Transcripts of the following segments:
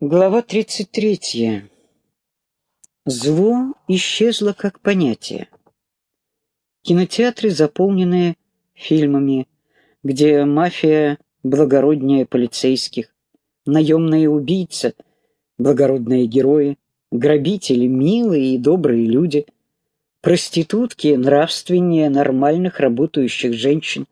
Глава 33. Зло исчезло как понятие. Кинотеатры, заполненные фильмами, где мафия благороднее полицейских, наемные убийцы, благородные герои, грабители милые и добрые люди, проститутки нравственнее нормальных работающих женщин.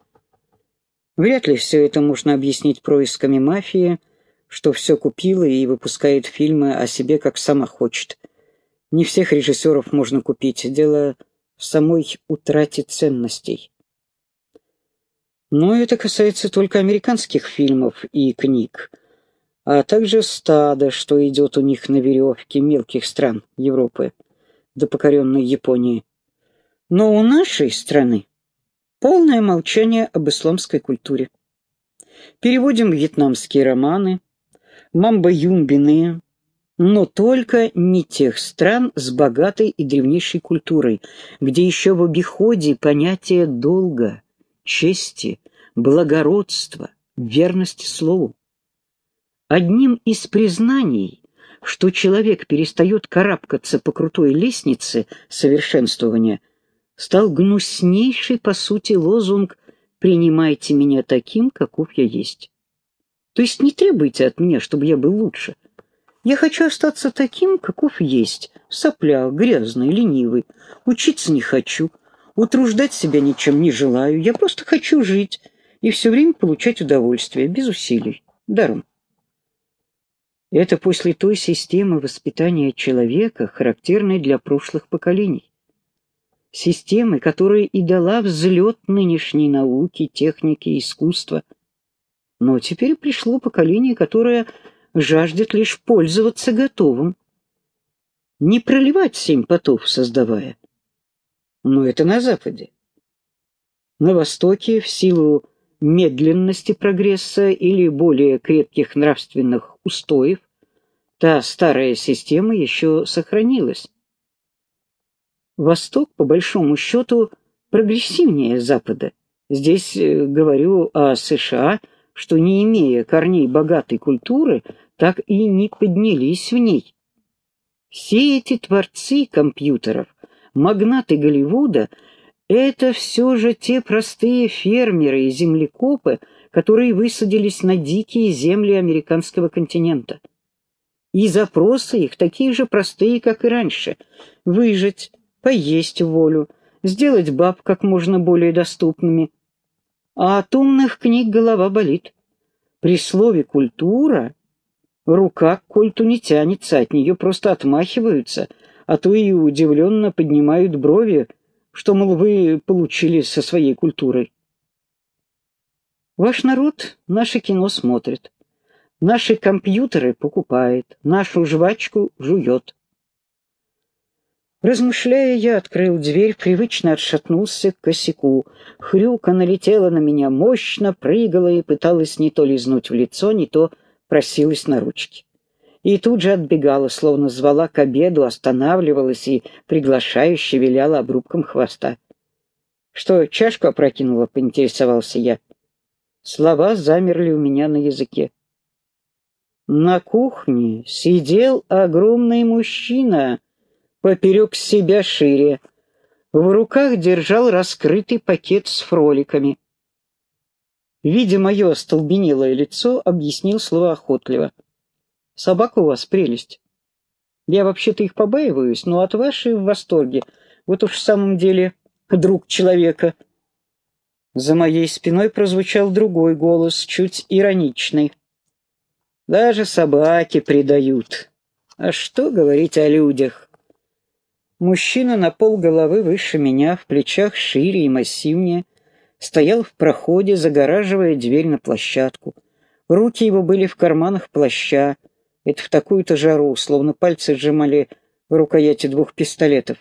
Вряд ли все это можно объяснить происками мафии – что все купила и выпускает фильмы о себе, как сама хочет. Не всех режиссеров можно купить, дело в самой утрате ценностей. Но это касается только американских фильмов и книг, а также стада, что идет у них на веревке мелких стран Европы до покоренной Японии. Но у нашей страны полное молчание об исламской культуре. Переводим вьетнамские романы, мамбо-юмбиные, но только не тех стран с богатой и древнейшей культурой, где еще в обиходе понятие долга, чести, благородства, верности слову. Одним из признаний, что человек перестает карабкаться по крутой лестнице совершенствования, стал гнуснейший, по сути, лозунг «принимайте меня таким, каков я есть». То есть не требуйте от меня, чтобы я был лучше. Я хочу остаться таким, каков есть, сопля, грязный, ленивый. Учиться не хочу, утруждать себя ничем не желаю. Я просто хочу жить и все время получать удовольствие, без усилий, даром. Это после той системы воспитания человека, характерной для прошлых поколений. Системы, которая и дала взлет нынешней науки, техники, искусства – но теперь пришло поколение, которое жаждет лишь пользоваться готовым. Не проливать семь потов, создавая. Но это на Западе. На Востоке, в силу медленности прогресса или более крепких нравственных устоев, та старая система еще сохранилась. Восток, по большому счету, прогрессивнее Запада. Здесь э, говорю о США – что, не имея корней богатой культуры, так и не поднялись в ней. Все эти творцы компьютеров, магнаты Голливуда — это все же те простые фермеры и землекопы, которые высадились на дикие земли американского континента. И запросы их такие же простые, как и раньше — выжить, поесть волю, сделать баб как можно более доступными, а от умных книг голова болит. При слове «культура» рука к культу не тянется, от нее просто отмахиваются, а то и удивленно поднимают брови, что, мол, вы получили со своей культурой. Ваш народ наше кино смотрит, наши компьютеры покупает, нашу жвачку жует. Размышляя, я открыл дверь, привычно отшатнулся к косяку. Хрюка налетела на меня мощно, прыгала и пыталась не то лизнуть в лицо, не то просилась на ручки. И тут же отбегала, словно звала к обеду, останавливалась и приглашающе виляла обрубком хвоста. «Что, чашку опрокинула?» — поинтересовался я. Слова замерли у меня на языке. На кухне сидел огромный мужчина поперек себя шире. В руках держал раскрытый пакет с фроликами. Видя мое остолбенелое лицо, объяснил словоохотливо. «Собака у вас прелесть. Я вообще-то их побаиваюсь, но от вашей в восторге. Вот уж в самом деле друг человека». За моей спиной прозвучал другой голос, чуть ироничный. «Даже собаки предают. А что говорить о людях?» Мужчина на пол головы выше меня, в плечах шире и массивнее, стоял в проходе, загораживая дверь на площадку. Руки его были в карманах плаща. Это в такую-то жару, словно пальцы сжимали в рукояти двух пистолетов.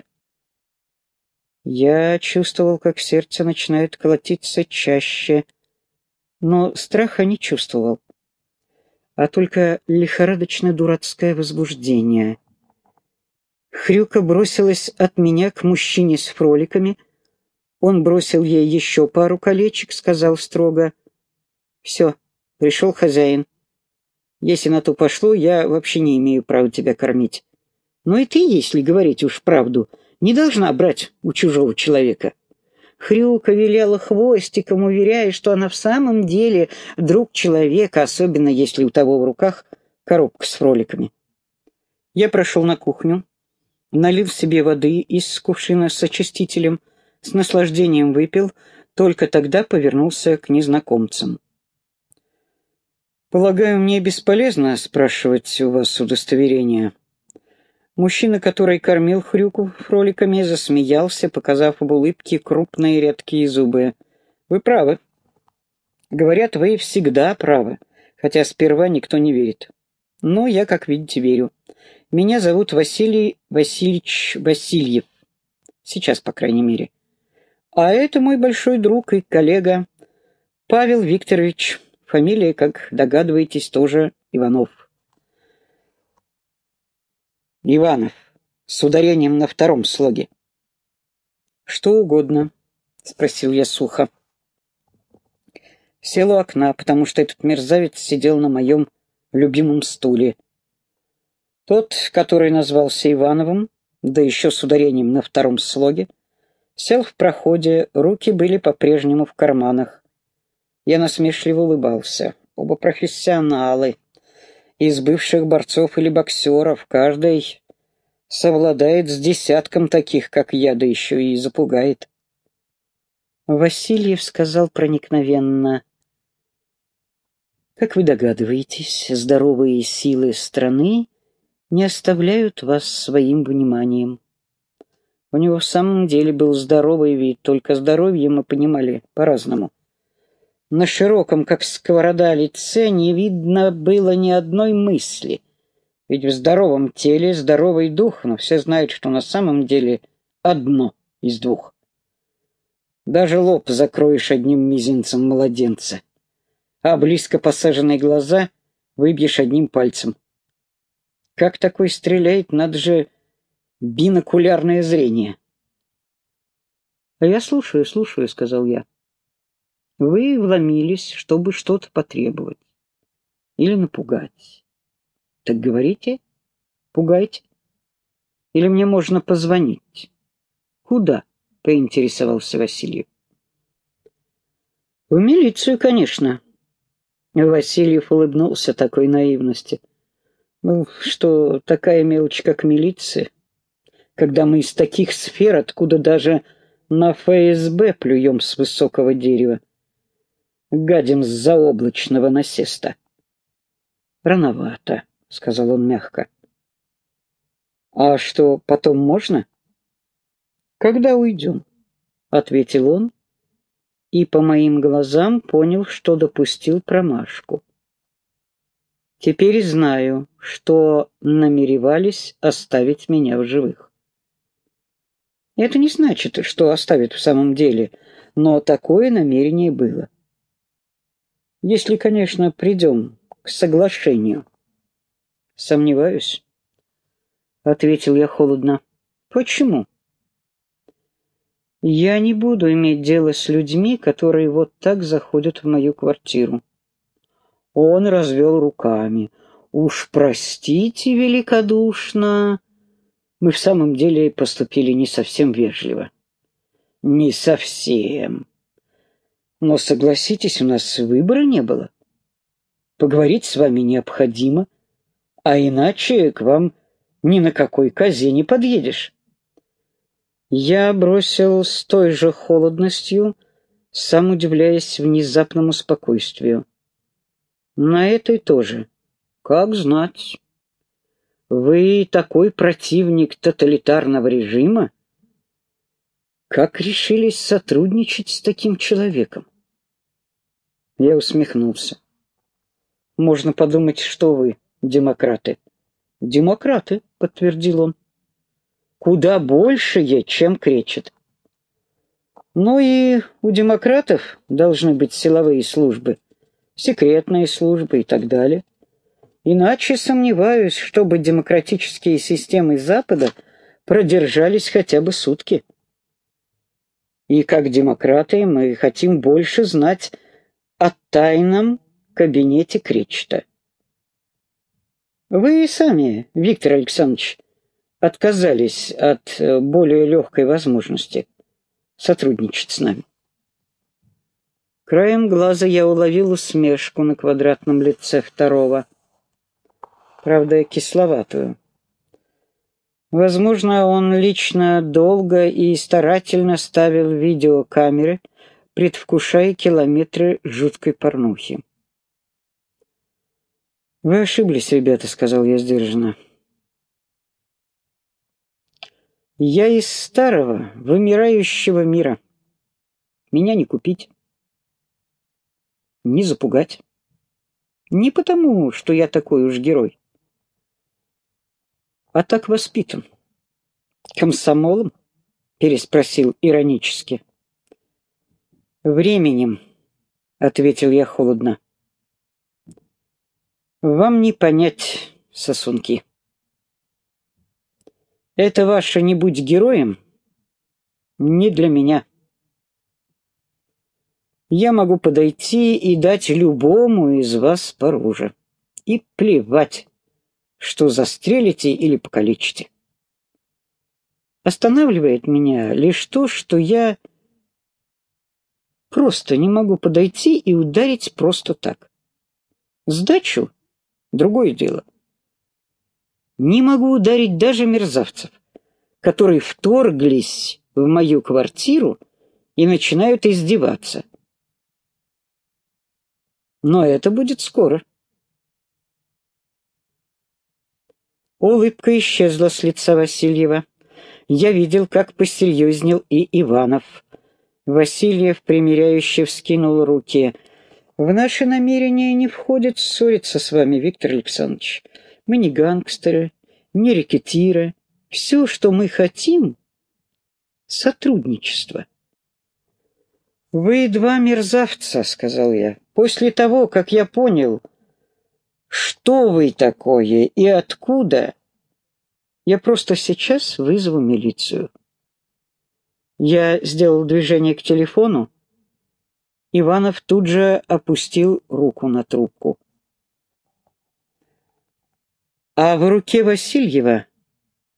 Я чувствовал, как сердце начинает колотиться чаще, но страха не чувствовал, а только лихорадочно-дурацкое возбуждение — Хрюка бросилась от меня к мужчине с фроликами. Он бросил ей еще пару колечек, сказал строго. «Все, пришел хозяин. Если на то пошло, я вообще не имею права тебя кормить. Но и ты, если говорить уж правду, не должна брать у чужого человека. Хрюка виляла хвостиком, уверяя, что она в самом деле друг человека, особенно если у того в руках коробка с фроликами. Я прошел на кухню, налил себе воды из кувшина с очистителем, с наслаждением выпил, только тогда повернулся к незнакомцам. «Полагаю, мне бесполезно спрашивать у вас удостоверение». Мужчина, который кормил хрюку фроликами, засмеялся, показав об улыбке крупные редкие зубы. «Вы правы. Говорят, вы всегда правы, хотя сперва никто не верит. Но я, как видите, верю. Меня зовут Василий Васильевич Васильев. Сейчас, по крайней мере. А это мой большой друг и коллега Павел Викторович. Фамилия, как догадываетесь, тоже Иванов. Иванов, с ударением на втором слоге. «Что угодно», — спросил я сухо. Сел у окна, потому что этот мерзавец сидел на моем любимом стуле. Тот, который назвался Ивановым, да еще с ударением на втором слоге, сел в проходе, руки были по-прежнему в карманах. Я насмешливо улыбался. Оба профессионалы. Из бывших борцов или боксеров каждый совладает с десятком таких, как я, да еще и запугает. Васильев сказал проникновенно, «Как вы догадываетесь, здоровые силы страны не оставляют вас своим вниманием. У него в самом деле был здоровый вид, только здоровье мы понимали по-разному. На широком, как сковорода, лице не видно было ни одной мысли. Ведь в здоровом теле здоровый дух, но все знают, что на самом деле одно из двух. Даже лоб закроешь одним мизинцем младенца, а близко посаженные глаза выбьешь одним пальцем. Как такой стреляет, надо же бинокулярное зрение. «А я слушаю, слушаю», — сказал я. «Вы вломились, чтобы что-то потребовать или напугать. Так говорите, пугайте. Или мне можно позвонить?» «Куда?» — поинтересовался Васильев. «В милицию, конечно». Васильев улыбнулся такой наивности. Ну, что такая мелочь, как милиция, когда мы из таких сфер, откуда даже на ФСБ плюем с высокого дерева, гадим с заоблачного насеста. «Рановато», — сказал он мягко. «А что, потом можно?» «Когда уйдем?» — ответил он, и по моим глазам понял, что допустил промашку. Теперь знаю, что намеревались оставить меня в живых. Это не значит, что оставят в самом деле, но такое намерение было. Если, конечно, придем к соглашению. Сомневаюсь, — ответил я холодно. Почему? Я не буду иметь дело с людьми, которые вот так заходят в мою квартиру. Он развел руками. «Уж простите великодушно, мы в самом деле поступили не совсем вежливо». «Не совсем. Но, согласитесь, у нас выбора не было. Поговорить с вами необходимо, а иначе к вам ни на какой козе не подъедешь». Я бросил с той же холодностью, сам удивляясь внезапному спокойствию. На этой тоже. Как знать. Вы такой противник тоталитарного режима? Как решились сотрудничать с таким человеком? Я усмехнулся. Можно подумать, что вы демократы. Демократы, подтвердил он. Куда большие, чем кречет. Ну и у демократов должны быть силовые службы секретные службы и так далее. Иначе сомневаюсь, чтобы демократические системы Запада продержались хотя бы сутки. И как демократы мы хотим больше знать о тайном кабинете Кречета. Вы сами, Виктор Александрович, отказались от э, более легкой возможности сотрудничать с нами. Краем глаза я уловил усмешку на квадратном лице второго, правда, кисловатую. Возможно, он лично долго и старательно ставил видеокамеры, предвкушая километры жуткой порнухи. «Вы ошиблись, ребята», — сказал я сдержанно. «Я из старого, вымирающего мира. Меня не купить, не запугать. Не потому, что я такой уж герой, а так воспитан». «Комсомолом?» — переспросил иронически. «Временем», — ответил я холодно. Вам не понять, сосунки. Это ваше «не будь героем» не для меня. Я могу подойти и дать любому из вас по руже. И плевать, что застрелите или покалечите. Останавливает меня лишь то, что я просто не могу подойти и ударить просто так. Сдачу Другое дело. Не могу ударить даже мерзавцев, которые вторглись в мою квартиру и начинают издеваться. Но это будет скоро. Улыбка исчезла с лица Васильева. Я видел, как посерьезнел и Иванов. Васильев примиряюще вскинул руки — в наши намерения не входит ссориться с вами, Виктор Александрович. Мы не гангстеры, не рекетиры. Все, что мы хотим — сотрудничество. «Вы два мерзавца», — сказал я, — «после того, как я понял, что вы такое и откуда, я просто сейчас вызову милицию». Я сделал движение к телефону, Иванов тут же опустил руку на трубку. А в руке Васильева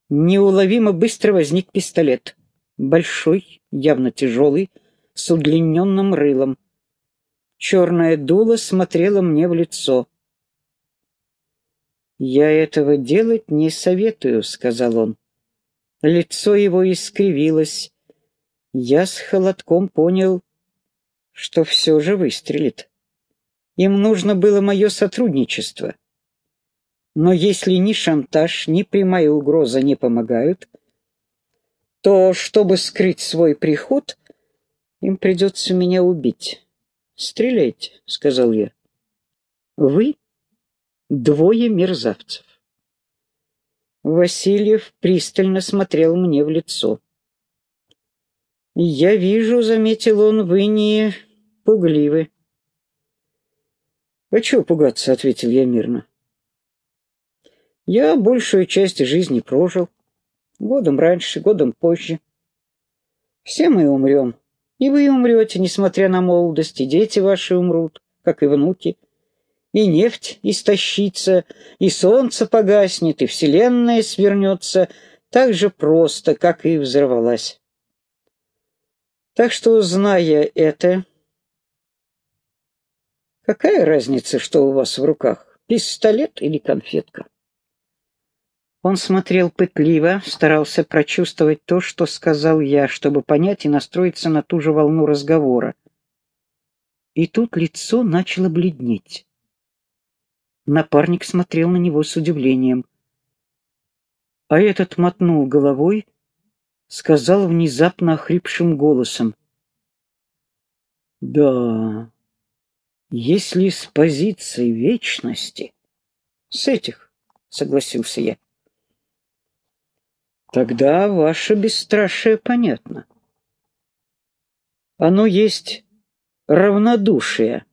неуловимо быстро возник пистолет. Большой, явно тяжелый, с удлиненным рылом. Черное дуло смотрело мне в лицо. «Я этого делать не советую», — сказал он. Лицо его искривилось. Я с холодком понял, что все же выстрелит. Им нужно было мое сотрудничество. Но если ни шантаж, ни прямая угроза не помогают, то, чтобы скрыть свой приход, им придется меня убить. «Стреляйте», — сказал я. «Вы двое мерзавцев». Васильев пристально смотрел мне в лицо. «Я вижу», — заметил он, — «вы не пугливы. «А чего пугаться?» — ответил я мирно. «Я большую часть жизни прожил. Годом раньше, годом позже. Все мы умрем. И вы умрете, несмотря на молодость, и дети ваши умрут, как и внуки. И нефть истощится, и солнце погаснет, и вселенная свернется так же просто, как и взорвалась. Так что, зная это, Какая разница, что у вас в руках, пистолет или конфетка? Он смотрел пытливо, старался прочувствовать то, что сказал я, чтобы понять и настроиться на ту же волну разговора. И тут лицо начало бледнеть. Напарник смотрел на него с удивлением. А этот мотнул головой, сказал внезапно охрипшим голосом. «Да, если с позиции вечности... С этих, согласился я. Тогда ваше бесстрашие понятно. Оно есть равнодушие.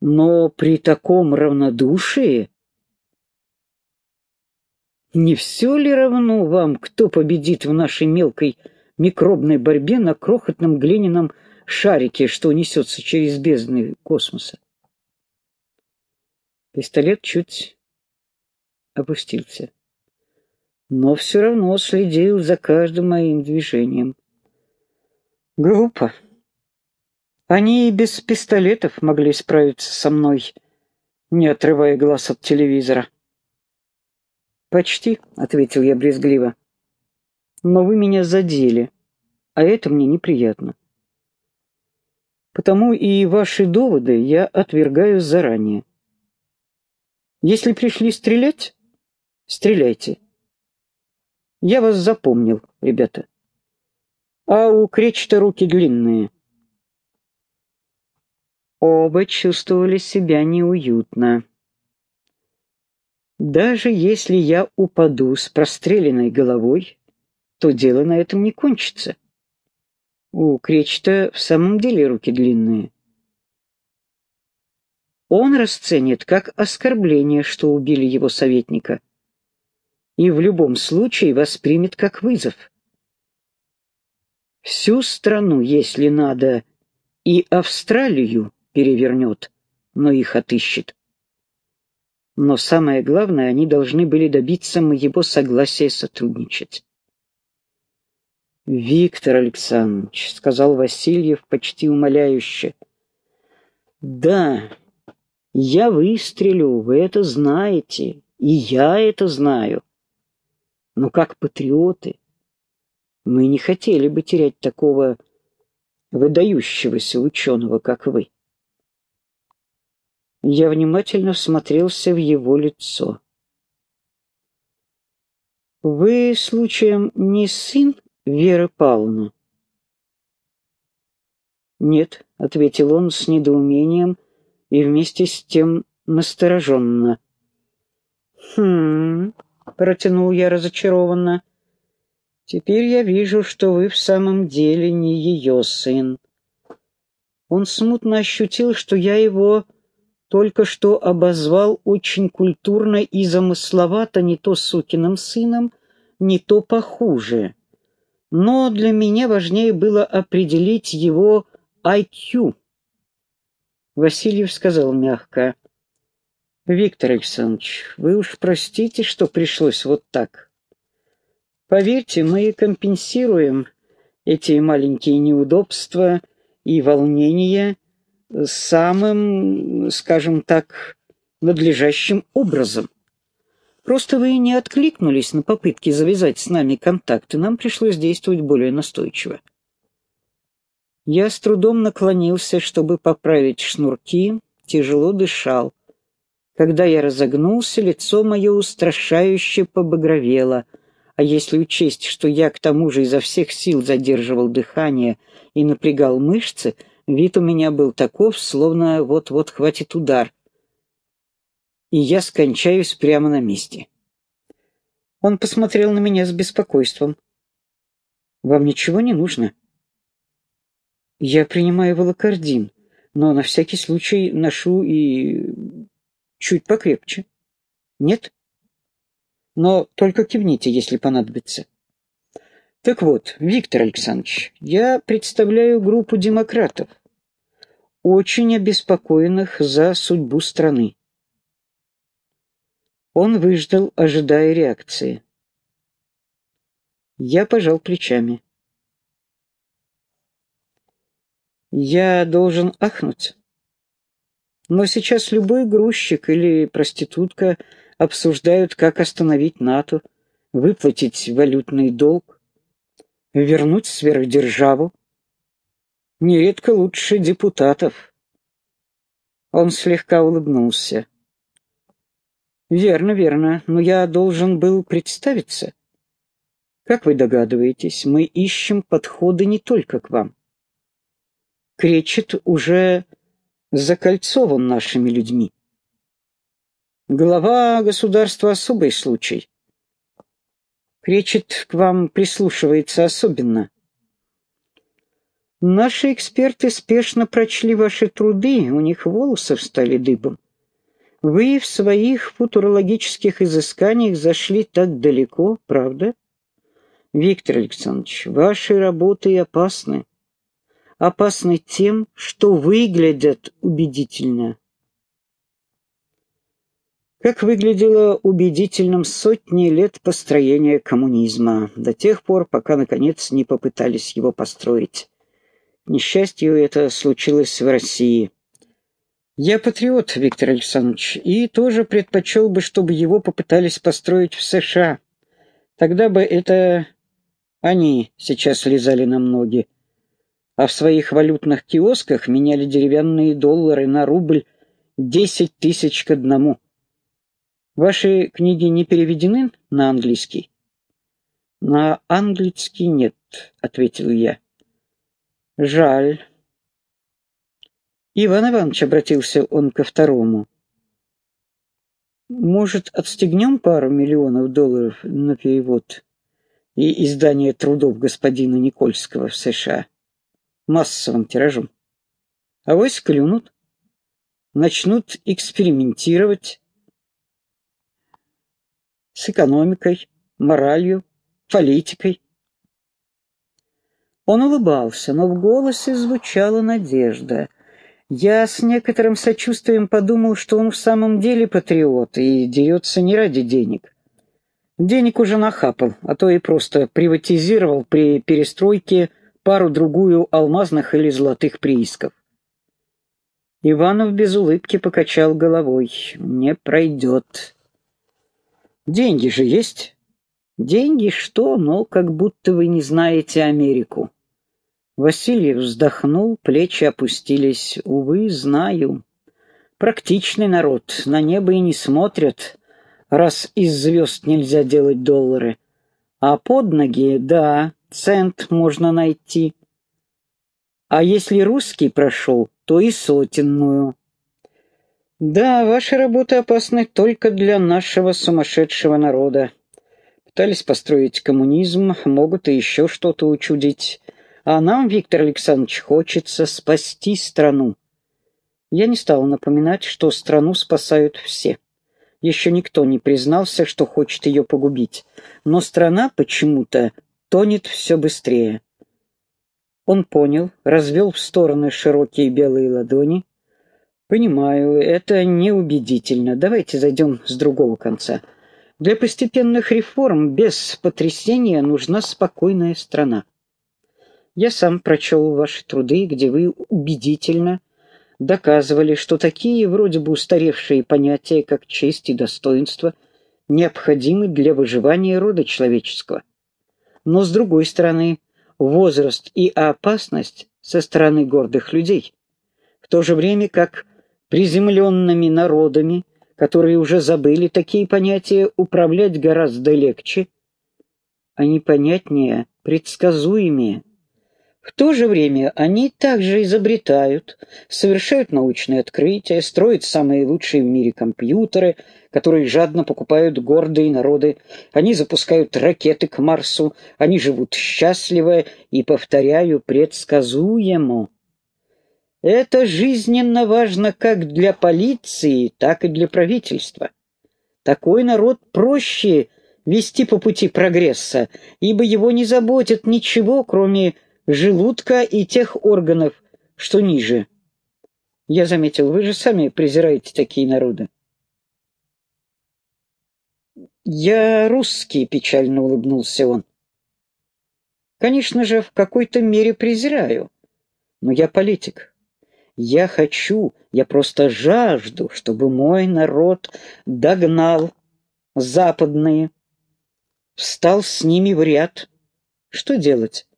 Но при таком равнодушии не все ли равно вам, кто победит в нашей мелкой микробной борьбе на крохотном глиняном шарике, что несется через бездны космоса. Пистолет чуть опустился, но все равно следил за каждым моим движением. Глупо. Они и без пистолетов могли справиться со мной, не отрывая глаз от телевизора. «Почти», — ответил я брезгливо. «Но вы меня задели, а это мне неприятно. Потому и ваши доводы я отвергаю заранее. Если пришли стрелять, стреляйте. Я вас запомнил, ребята. А у Кречета руки длинные. Оба чувствовали себя неуютно. Даже если я упаду с простреленной головой, то дело на этом не кончится. У Кречета в самом деле руки длинные. Он расценит как оскорбление, что убили его советника, и в любом случае воспримет как вызов. Всю страну, если надо, и Австралию перевернет, но их отыщет. Но самое главное, они должны были добиться моего согласия сотрудничать. «Виктор Александрович», — сказал Васильев почти умоляюще, — «да, я выстрелю, вы это знаете, и я это знаю. Но как патриоты мы не хотели бы терять такого выдающегося ученого, как вы. Я внимательно всмотрелся в его лицо. «Вы, случаем, не сын Веры Павловны?» «Нет», — ответил он с недоумением и вместе с тем настороженно. «Хм...» — протянул я разочарованно. «Теперь я вижу, что вы в самом деле не ее сын». Он смутно ощутил, что я его только что обозвал очень культурно и замысловато не то сукиным сыном, не то похуже. Но для меня важнее было определить его IQ. Васильев сказал мягко, «Виктор Александрович, вы уж простите, что пришлось вот так. Поверьте, мы компенсируем эти маленькие неудобства и волнения самым, скажем так, надлежащим образом. Просто вы не откликнулись на попытки завязать с нами контакт, и нам пришлось действовать более настойчиво. Я с трудом наклонился, чтобы поправить шнурки, тяжело дышал. Когда я разогнулся, лицо мое устрашающе побагровело, а если учесть, что я к тому же изо всех сил задерживал дыхание и напрягал мышцы, Вид у меня был таков, словно вот-вот хватит удар, и я скончаюсь прямо на месте. Он посмотрел на меня с беспокойством. «Вам ничего не нужно?» «Я принимаю волокордин, но на всякий случай ношу и чуть покрепче. Нет? Но только кивните, если понадобится». Так вот, Виктор Александрович, я представляю группу демократов, очень обеспокоенных за судьбу страны. Он выждал, ожидая реакции. Я пожал плечами. Я должен ахнуть. Но сейчас любой грузчик или проститутка обсуждают, как остановить НАТО, выплатить валютный долг, вернуть сверхдержаву. Нередко лучше депутатов. Он слегка улыбнулся. «Верно, верно, но я должен был представиться. Как вы догадываетесь, мы ищем подходы не только к вам. Кречет уже закольцован нашими людьми. Глава государства — особый случай. Кречет к вам прислушивается особенно. Наши эксперты спешно прочли ваши труды, у них волосы встали дыбом. Вы в своих футурологических изысканиях зашли так далеко, правда? Виктор Александрович, ваши работы опасны. Опасны тем, что выглядят убедительно. как выглядело убедительным сотни лет построения коммунизма, до тех пор, пока, наконец, не попытались его построить. К несчастью, это случилось в России. Я патриот, Виктор Александрович, и тоже предпочел бы, чтобы его попытались построить в США. Тогда бы это они сейчас лизали на ноги, а в своих валютных киосках меняли деревянные доллары на рубль десять тысяч к одному. Ваши книги не переведены на английский? На английский нет, ответил я. Жаль. Иван Иванович обратился он ко второму. Может, отстегнем пару миллионов долларов на перевод и издание трудов господина Никольского в США массовым тиражом? А вось клюнут, начнут экспериментировать, с экономикой, моралью, политикой. Он улыбался, но в голосе звучала надежда. Я с некоторым сочувствием подумал, что он в самом деле патриот и дерется не ради денег. Денег уже нахапал, а то и просто приватизировал при перестройке пару-другую алмазных или золотых приисков. Иванов без улыбки покачал головой. «Не пройдет. Деньги же есть. Деньги что, но как будто вы не знаете Америку. Васильев вздохнул, плечи опустились. Увы, знаю. Практичный народ, на небо и не смотрят, раз из звезд нельзя делать доллары. А под ноги, да, цент можно найти. А если русский прошел, то и сотенную. Да, ваши работы опасны только для нашего сумасшедшего народа. Пытались построить коммунизм, могут и еще что-то учудить. А нам, Виктор Александрович, хочется спасти страну. Я не стал напоминать, что страну спасают все. Еще никто не признался, что хочет ее погубить. Но страна почему-то тонет все быстрее. Он понял, развел в стороны широкие белые ладони, «Понимаю, это неубедительно. Давайте зайдем с другого конца. Для постепенных реформ без потрясения нужна спокойная страна. Я сам прочел ваши труды, где вы убедительно доказывали, что такие вроде бы устаревшие понятия, как честь и достоинство, необходимы для выживания рода человеческого. Но, с другой стороны, возраст и опасность со стороны гордых людей, в то же время как приземленными народами, которые уже забыли такие понятия, управлять гораздо легче, а непонятнее, предсказуемее. В то же время они также изобретают, совершают научные открытия, строят самые лучшие в мире компьютеры, которые жадно покупают гордые народы. Они запускают ракеты к Марсу, они живут счастливо и, повторяю, предсказуемо. Это жизненно важно как для полиции, так и для правительства. Такой народ проще вести по пути прогресса, ибо его не заботит ничего, кроме желудка и тех органов, что ниже. Я заметил, вы же сами презираете такие народы. «Я русский», — печально улыбнулся он. «Конечно же, в какой-то мере презираю, но я политик. Я хочу, я просто жажду, чтобы мой народ догнал западные, встал с ними в ряд. Что делать?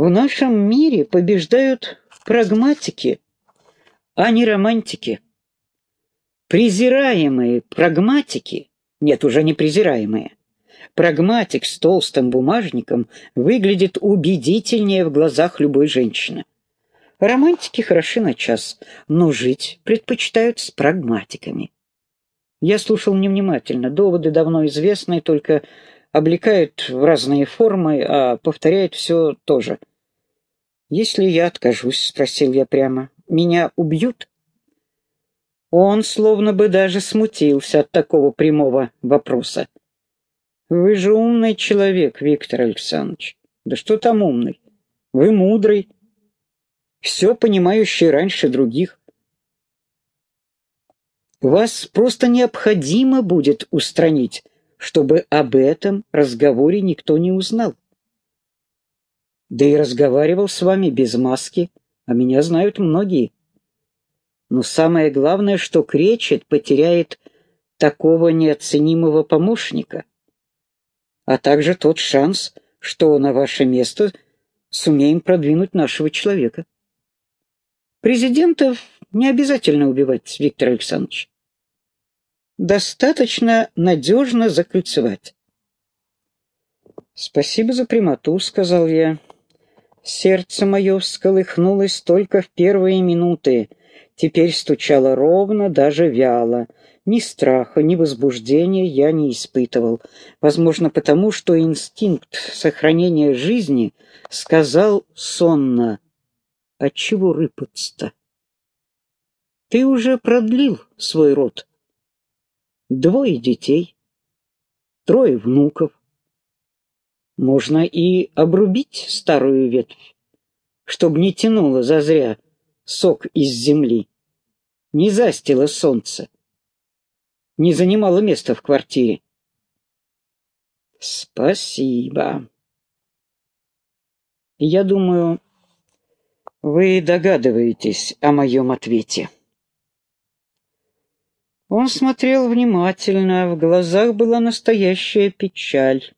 В нашем мире побеждают прагматики, а не романтики. Презираемые прагматики, нет, уже не презираемые, прагматик с толстым бумажником выглядит убедительнее в глазах любой женщины. Романтики хороши на час, но жить предпочитают с прагматиками. Я слушал невнимательно. Доводы давно известны, только облекают в разные формы, а повторяют все то же. «Если я откажусь», — спросил я прямо, — «меня убьют?» Он словно бы даже смутился от такого прямого вопроса. «Вы же умный человек, Виктор Александрович. Да что там умный? Вы мудрый, все понимающий раньше других. Вас просто необходимо будет устранить, чтобы об этом разговоре никто не узнал. Да и разговаривал с вами без маски, а меня знают многие. Но самое главное, что Кречет потеряет такого неоценимого помощника, а также тот шанс, что на ваше место сумеем продвинуть нашего человека. Президентов не обязательно убивать, Виктор Александрович. Достаточно надежно закольцевать. «Спасибо за прямоту», — сказал я. Сердце мое всколыхнулось только в первые минуты. Теперь стучало ровно, даже вяло. Ни страха, ни возбуждения я не испытывал. Возможно, потому что инстинкт сохранения жизни сказал сонно Отчего рыпаться-то? Ты уже продлил свой род. Двое детей, трое внуков. Можно и обрубить старую ветвь, чтобы не тянуло зазря сок из земли, не застило солнце, не занимало места в квартире. Спасибо. Я думаю, вы догадываетесь о моем ответе. Он смотрел внимательно, в глазах была настоящая печаль,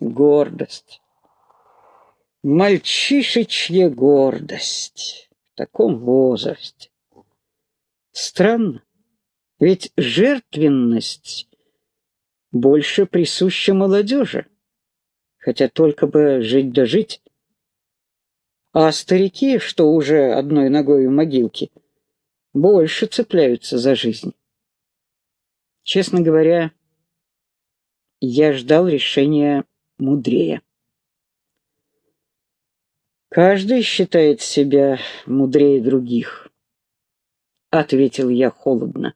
гордость. Мальчишечья гордость в таком возрасте. Странно, ведь жертвенность больше присуща молодежи, хотя только бы жить да жить. А старики, что уже одной ногой в могилке, больше цепляются за жизнь. Честно говоря, я ждал решения мудрее. «Каждый считает себя мудрее других», — ответил я холодно.